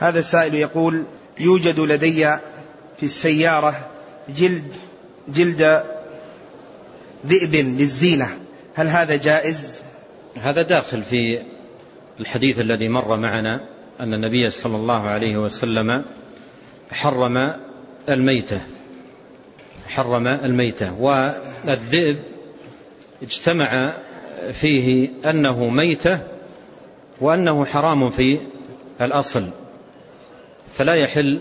هذا السائل يقول يوجد لدي في السيارة جلد جلد ذئب للزينة. هل هذا جائز؟ هذا داخل في الحديث الذي مر معنا أن النبي صلى الله عليه وسلم حرم الميتة. حرم الميتة. والذئب اجتمع فيه أنه ميتة وأنه حرام في الأصل. فلا يحل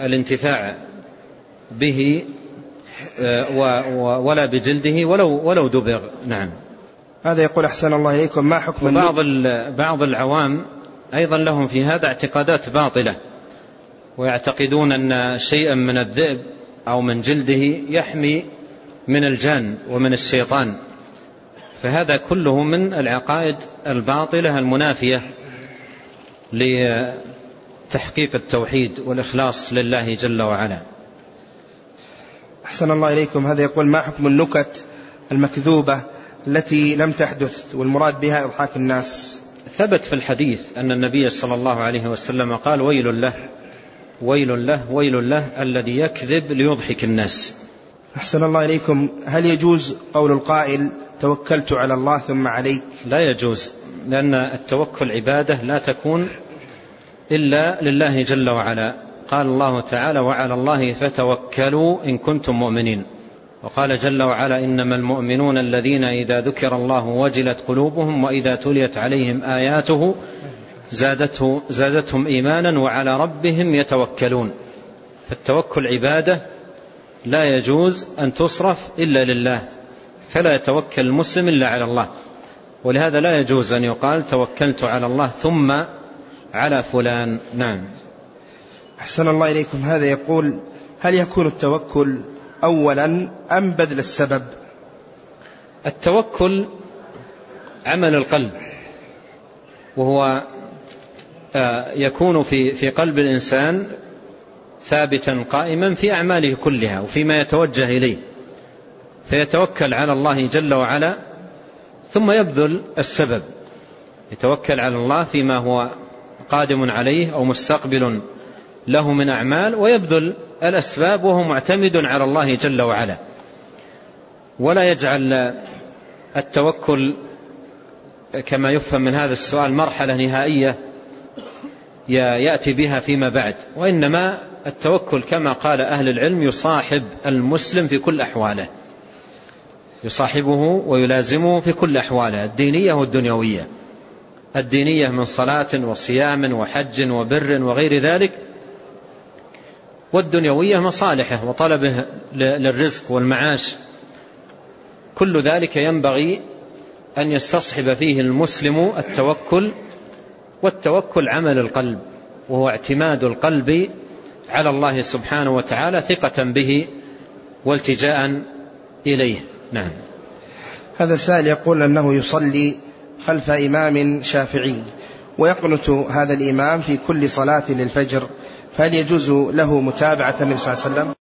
الانتفاع به آه، ولا بجلده ولو ولو دبغ. نعم. هذا يقول أحسن الله إليكم. ما حكم بعض بعض العوام أيضا لهم في هذا اعتقادات باطلة ويعتقدون أن شيئا من الذئب أو من جلده يحمي من الجان ومن الشيطان. فهذا كله من العقائد الباطلة المنافية لتحقيق التوحيد والإخلاص لله جل وعلا. أحسن الله إليكم. هذا يقول ما حكم النكت المكذوبة التي لم تحدث والمراد بها إضحاك الناس؟ ثبت في الحديث أن النبي صلى الله عليه وسلم قال ويل له ويل له ويل له الذي يكذب ليضحك الناس. أحسن الله إليكم. هل يجوز قول القائل توكلت على الله ثم عليك لا يجوز لأن التوكل عبادة لا تكون إلا لله جل وعلا. قال الله تعالى وعلى الله فتوكلوا إن كنتم مؤمنين. وقال جل وعلا إنما المؤمنون الذين إذا ذكر الله وجلت قلوبهم وإذا تليت عليهم آياته زادته زادتهم إيمانا وعلى ربهم يتوكلون. فالتوكل عبادة لا يجوز أن تصرف إلا لله فلا يتوكل المسلم إلا على الله. ولهذا لا يجوز أن يقال توكلت على الله ثم على فلان. نعم. أحسن الله إليكم. هذا يقول هل يكون التوكل أولا أم بذل السبب؟ التوكل عمل القلب وهو آه، يكون في في قلب الإنسان ثابتا قائما في أعماله كلها وفيما يتوجه إليه. فيتوكل على الله جل وعلا ثم يبذل السبب. يتوكل على الله فيما هو قادم عليه أو مستقبل له من أعمال ويبذل الأسباب وهو معتمد على الله جل وعلا. ولا يجعل التوكل كما يفهم من هذا السؤال مرحلة نهائية يأتي بها فيما بعد. وإنما التوكل كما قال أهل العلم يصاحب المسلم في كل أحواله. يصاحبه ويلازمه في كل أحواله الدينية والدنيوية. الدينية من صلاة وصيام وحج وبر وغير ذلك والدنيوية مصالحه وطلبه للرزق والمعاش. كل ذلك ينبغي أن يستصحب فيه المسلم التوكل والتوكل عمل القلب وهو اعتماد القلب على الله سبحانه وتعالى ثقة به والتجاء إليه. نعم. هذا السائل يقول أنه يصلي خلف إمام شافعي. ويقنت هذا الإمام في كل صلاة للفجر فهل يجوز له متابعة النبي صلى الله عليه وسلم؟